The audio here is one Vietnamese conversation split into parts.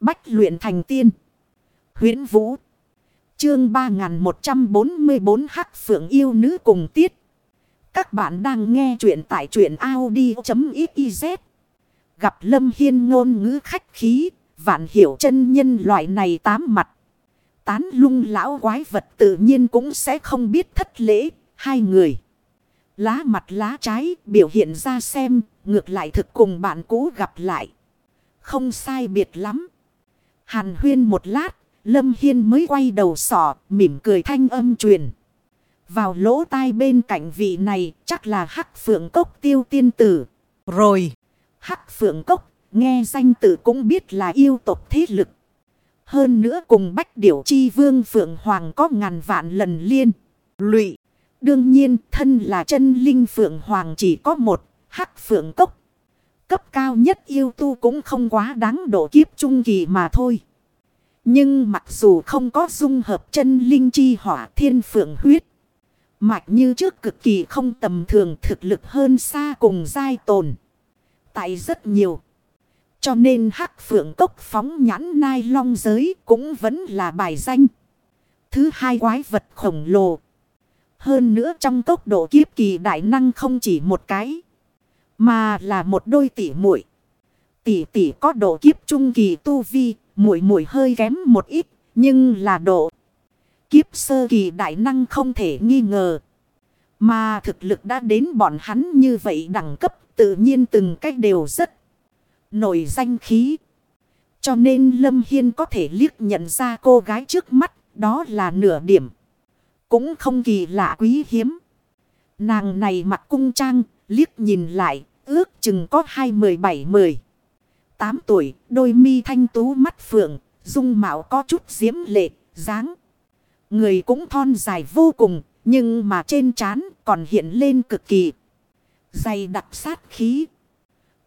Bách luyện thành tiên. huyễn Vũ. Chương 3144 Hắc Phượng yêu nữ cùng tiết. Các bạn đang nghe truyện tại truyện Audi.xyz. Gặp Lâm Hiên ngôn ngữ khách khí. Vạn hiểu chân nhân loại này tám mặt. Tán lung lão quái vật tự nhiên cũng sẽ không biết thất lễ. Hai người. Lá mặt lá trái biểu hiện ra xem. Ngược lại thực cùng bạn cũ gặp lại. Không sai biệt lắm. Hàn huyên một lát, Lâm Hiên mới quay đầu sỏ, mỉm cười thanh âm truyền. Vào lỗ tai bên cạnh vị này chắc là Hắc Phượng Cốc tiêu tiên tử. Rồi, Hắc Phượng Cốc, nghe danh tự cũng biết là yêu tộc thế lực. Hơn nữa cùng Bách Điểu Chi Vương Phượng Hoàng có ngàn vạn lần liên. Lụy, đương nhiên thân là chân linh Phượng Hoàng chỉ có một, Hắc Phượng Cốc. Cấp cao nhất yêu tu cũng không quá đáng độ kiếp trung kỳ mà thôi. Nhưng mặc dù không có dung hợp chân linh chi hỏa thiên phượng huyết. Mạch như trước cực kỳ không tầm thường, thực lực hơn xa cùng giai tồn. Tại rất nhiều. Cho nên hắc phượng cốc phóng nhãn nai long giới cũng vẫn là bài danh. Thứ hai quái vật khổng lồ. Hơn nữa trong tốc độ kiếp kỳ đại năng không chỉ một cái. Mà là một đôi tỷ muội Tỷ tỷ có độ kiếp trung kỳ tu vi, muội muội hơi kém một ít, nhưng là độ kiếp sơ kỳ đại năng không thể nghi ngờ. Mà thực lực đã đến bọn hắn như vậy đẳng cấp tự nhiên từng cách đều rất nổi danh khí. Cho nên Lâm Hiên có thể liếc nhận ra cô gái trước mắt, đó là nửa điểm. Cũng không kỳ lạ quý hiếm. Nàng này mặt cung trang, liếc nhìn lại, ước chừng có hai mười bảy mười. tám tuổi, đôi mi thanh tú mắt phượng, dung mạo có chút diễm lệ, dáng. Người cũng thon dài vô cùng, nhưng mà trên trán còn hiện lên cực kỳ. Dày đặc sát khí.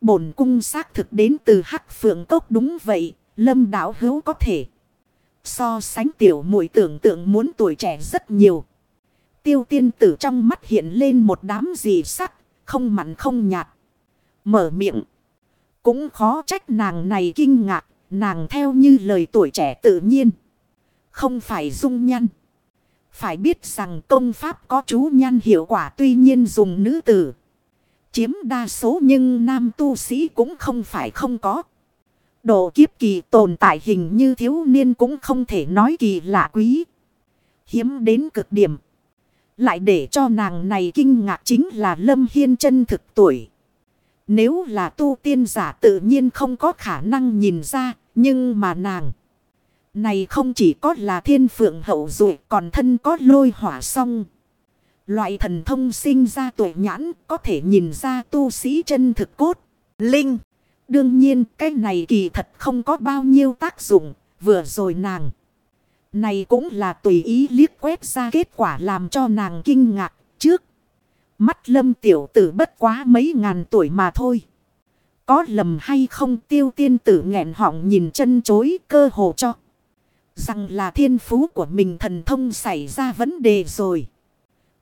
Bổn cung xác thực đến từ hắc phượng cốc đúng vậy, lâm đảo hữu có thể. So sánh tiểu muội tưởng tượng muốn tuổi trẻ rất nhiều. Tiêu tiên tử trong mắt hiện lên một đám gì sắc, không mặn không nhạt. Mở miệng. Cũng khó trách nàng này kinh ngạc. Nàng theo như lời tuổi trẻ tự nhiên. Không phải dung nhăn. Phải biết rằng công pháp có chú nhăn hiệu quả tuy nhiên dùng nữ tử. Chiếm đa số nhưng nam tu sĩ cũng không phải không có. Độ kiếp kỳ tồn tại hình như thiếu niên cũng không thể nói kỳ lạ quý. Hiếm đến cực điểm. Lại để cho nàng này kinh ngạc chính là Lâm Hiên chân thực tuổi. Nếu là tu tiên giả tự nhiên không có khả năng nhìn ra, nhưng mà nàng. Này không chỉ có là thiên phượng hậu dụ còn thân có lôi hỏa song. Loại thần thông sinh ra tuổi nhãn có thể nhìn ra tu sĩ chân thực cốt. Linh. Đương nhiên cái này kỳ thật không có bao nhiêu tác dụng. Vừa rồi nàng. Này cũng là tùy ý liếc quét ra kết quả làm cho nàng kinh ngạc trước. Mắt lâm tiểu tử bất quá mấy ngàn tuổi mà thôi. Có lầm hay không tiêu tiên tử nghẹn họng nhìn chân chối cơ hồ cho. Rằng là thiên phú của mình thần thông xảy ra vấn đề rồi.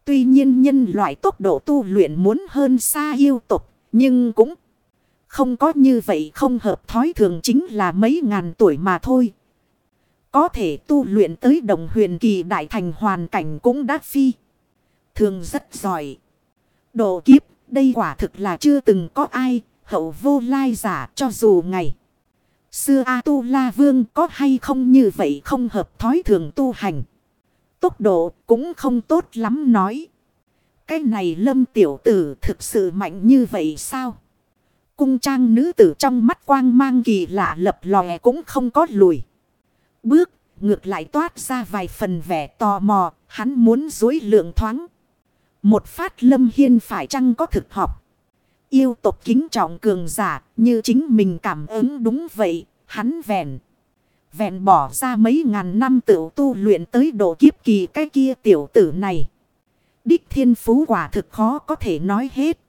Tuy nhiên nhân loại tốc độ tu luyện muốn hơn xa yêu tục. Nhưng cũng không có như vậy không hợp thói thường chính là mấy ngàn tuổi mà thôi. Có thể tu luyện tới đồng huyền kỳ đại thành hoàn cảnh cũng đã phi. Thường rất giỏi. Độ kiếp, đây quả thực là chưa từng có ai, hậu vô lai giả cho dù ngày. Xưa A-tu-la vương có hay không như vậy không hợp thói thường tu hành. Tốc độ cũng không tốt lắm nói. Cái này lâm tiểu tử thực sự mạnh như vậy sao? Cung trang nữ tử trong mắt quang mang kỳ lạ lập lòe cũng không có lùi. Bước ngược lại toát ra vài phần vẻ tò mò, hắn muốn dối lượng thoáng. Một phát lâm hiên phải chăng có thực học. Yêu tộc kính trọng cường giả, như chính mình cảm ứng đúng vậy. Hắn vẹn. Vẹn bỏ ra mấy ngàn năm tự tu luyện tới độ kiếp kỳ cái kia tiểu tử này. Đích thiên phú quả thực khó có thể nói hết.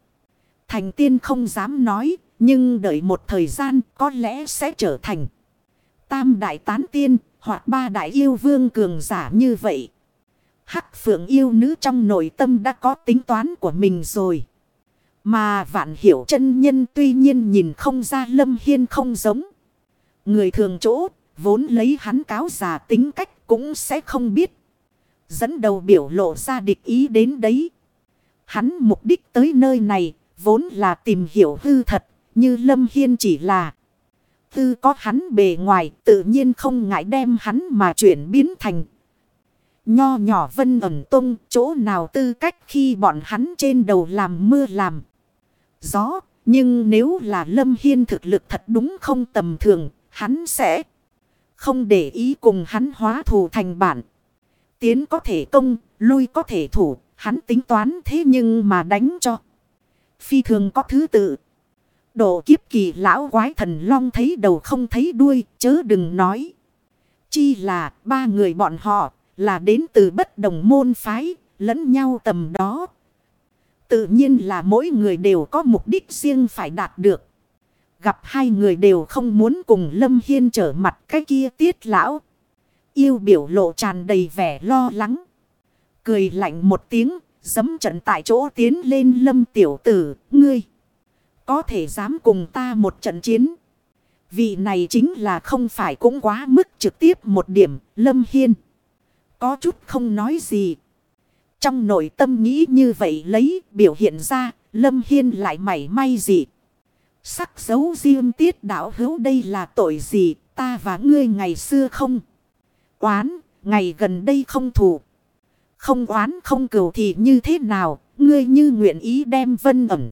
Thành tiên không dám nói. Nhưng đợi một thời gian có lẽ sẽ trở thành. Tam đại tán tiên, hoặc ba đại yêu vương cường giả như vậy. Hắc phượng yêu nữ trong nội tâm đã có tính toán của mình rồi. Mà vạn hiểu chân nhân tuy nhiên nhìn không ra lâm hiên không giống. Người thường chỗ, vốn lấy hắn cáo già tính cách cũng sẽ không biết. Dẫn đầu biểu lộ ra địch ý đến đấy. Hắn mục đích tới nơi này, vốn là tìm hiểu hư thật, như Lâm Hiên chỉ là tư có hắn bề ngoài tự nhiên không ngại đem hắn mà chuyển biến thành. Nho nhỏ vân ẩn tung chỗ nào tư cách khi bọn hắn trên đầu làm mưa làm. Gió nhưng nếu là Lâm Hiên thực lực thật đúng không tầm thường hắn sẽ không để ý cùng hắn hóa thù thành bản. Tiến có thể công, lui có thể thủ, hắn tính toán thế nhưng mà đánh cho. Phi thường có thứ tự. Độ kiếp kỳ lão quái thần long thấy đầu không thấy đuôi, chớ đừng nói. Chi là ba người bọn họ là đến từ bất đồng môn phái, lẫn nhau tầm đó. Tự nhiên là mỗi người đều có mục đích riêng phải đạt được. Gặp hai người đều không muốn cùng Lâm Hiên trở mặt cái kia tiết lão. Yêu biểu lộ tràn đầy vẻ lo lắng. Cười lạnh một tiếng, dấm trận tại chỗ tiến lên Lâm tiểu tử, ngươi. Có thể dám cùng ta một trận chiến. Vị này chính là không phải cũng quá mức trực tiếp một điểm, Lâm Hiên. Có chút không nói gì. Trong nội tâm nghĩ như vậy lấy biểu hiện ra, Lâm Hiên lại mảy may gì. Sắc dấu riêng tiết đảo hữu đây là tội gì, ta và ngươi ngày xưa không. Oán, ngày gần đây không thủ Không oán không cửu thì như thế nào, ngươi như nguyện ý đem vân ẩn.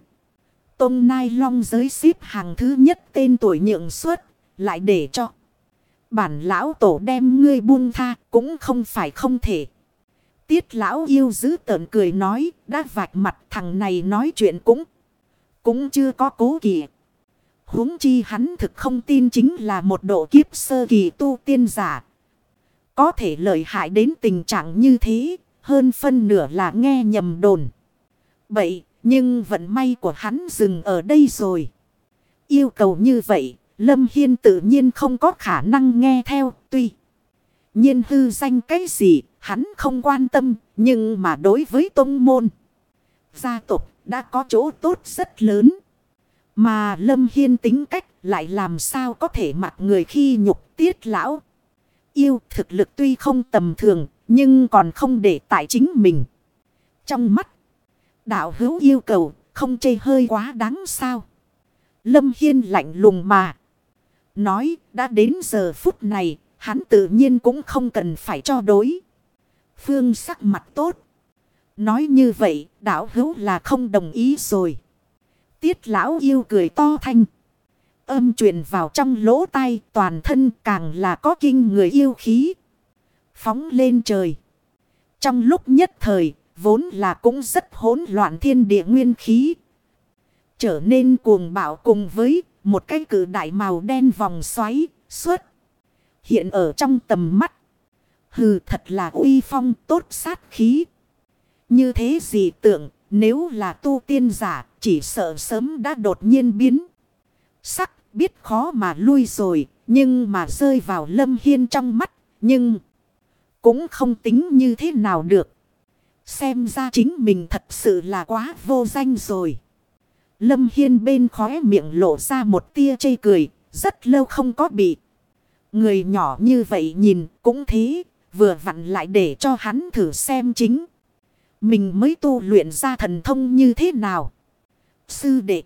Tông Nai Long giới xếp hàng thứ nhất tên tuổi nhượng suất, lại để cho. Bản lão tổ đem ngươi buông tha cũng không phải không thể. Tiết lão yêu giữ tợn cười nói, đã vạch mặt thằng này nói chuyện cũng, cũng chưa có cố kỵ. huống chi hắn thực không tin chính là một độ kiếp sơ kỳ tu tiên giả. Có thể lợi hại đến tình trạng như thế, hơn phân nửa là nghe nhầm đồn. Vậy, nhưng vận may của hắn dừng ở đây rồi. Yêu cầu như vậy, Lâm Hiên tự nhiên không có khả năng nghe theo, tuy nhiên hư danh cái gì, hắn không quan tâm, nhưng mà đối với tông môn, gia tộc đã có chỗ tốt rất lớn. Mà Lâm Hiên tính cách lại làm sao có thể mặc người khi nhục tiết lão. Yêu thực lực tuy không tầm thường, nhưng còn không để tại chính mình. Trong mắt, đạo hữu yêu cầu, không chê hơi quá đáng sao. Lâm Hiên lạnh lùng mà. Nói, đã đến giờ phút này, hắn tự nhiên cũng không cần phải cho đối. Phương sắc mặt tốt. Nói như vậy, đạo hữu là không đồng ý rồi. Tiết lão yêu cười to thanh. Âm truyền vào trong lỗ tai toàn thân càng là có kinh người yêu khí. Phóng lên trời. Trong lúc nhất thời, vốn là cũng rất hỗn loạn thiên địa nguyên khí. Trở nên cuồng bạo cùng với một cái cử đại màu đen vòng xoáy suốt. Hiện ở trong tầm mắt. Hừ, thật là uy phong, tốt sát khí. Như thế gì tưởng, nếu là tu tiên giả, chỉ sợ sớm đã đột nhiên biến. Sắc, biết khó mà lui rồi, nhưng mà rơi vào lâm hiên trong mắt, nhưng cũng không tính như thế nào được. Xem ra chính mình thật sự là quá vô danh rồi. Lâm Hiên bên khóe miệng lộ ra một tia chây cười, rất lâu không có bị. Người nhỏ như vậy nhìn cũng thế, vừa vặn lại để cho hắn thử xem chính. Mình mới tu luyện ra thần thông như thế nào. Sư đệ.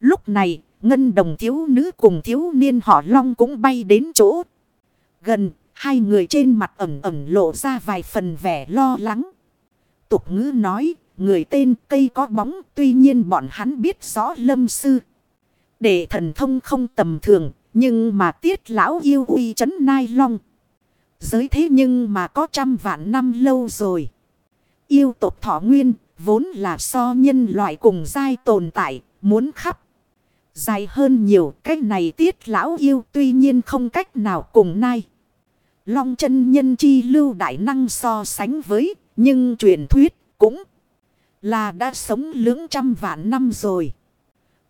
Lúc này, ngân đồng thiếu nữ cùng thiếu niên họ long cũng bay đến chỗ. Gần, hai người trên mặt ẩm ẩm lộ ra vài phần vẻ lo lắng. Tục ngữ nói, người tên cây có bóng, tuy nhiên bọn hắn biết rõ lâm sư. Để thần thông không tầm thường, nhưng mà tiết lão yêu uy chấn nai long. Giới thế nhưng mà có trăm vạn năm lâu rồi. Yêu tộc thọ nguyên, vốn là so nhân loại cùng dai tồn tại, muốn khắp. Dài hơn nhiều, cái này tiết lão yêu tuy nhiên không cách nào cùng nai. Long chân nhân chi lưu đại năng so sánh với, nhưng truyền thuyết cũng là đã sống lưỡng trăm vạn năm rồi.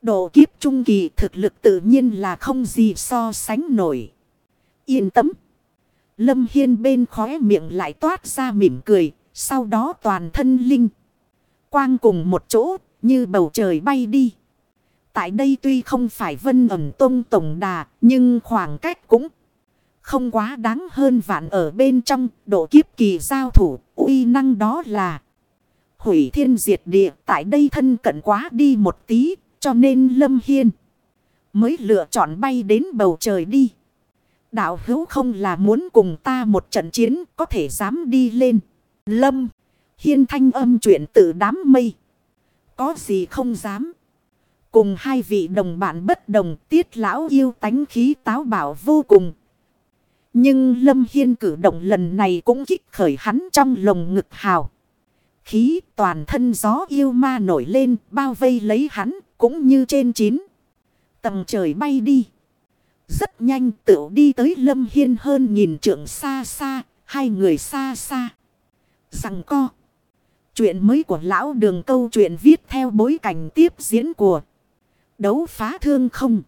Độ kiếp trung kỳ thực lực tự nhiên là không gì so sánh nổi. Yên tâm. Lâm Hiên bên khóe miệng lại toát ra mỉm cười. Sau đó toàn thân linh. Quang cùng một chỗ như bầu trời bay đi. Tại đây tuy không phải vân ẩm tông tổng đà, nhưng khoảng cách cũng không quá đáng hơn vạn ở bên trong độ kiếp kỳ giao thủ, uy năng đó là hủy thiên diệt địa. Tại đây thân cận quá đi một tí, cho nên Lâm Hiên mới lựa chọn bay đến bầu trời đi. Đạo hữu không là muốn cùng ta một trận chiến có thể dám đi lên. Lâm, hiên thanh âm chuyện từ đám mây. Có gì không dám. Cùng hai vị đồng bạn bất đồng tiết lão yêu tánh khí táo bảo vô cùng. Nhưng Lâm Hiên cử động lần này cũng kích khởi hắn trong lồng ngực hào. Khí toàn thân gió yêu ma nổi lên bao vây lấy hắn cũng như trên chín. Tầng trời bay đi. Rất nhanh tự đi tới Lâm Hiên hơn nhìn trượng xa xa, hai người xa xa. Rằng co. Chuyện mới của lão đường câu chuyện viết theo bối cảnh tiếp diễn của đấu phá thương không.